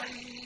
عين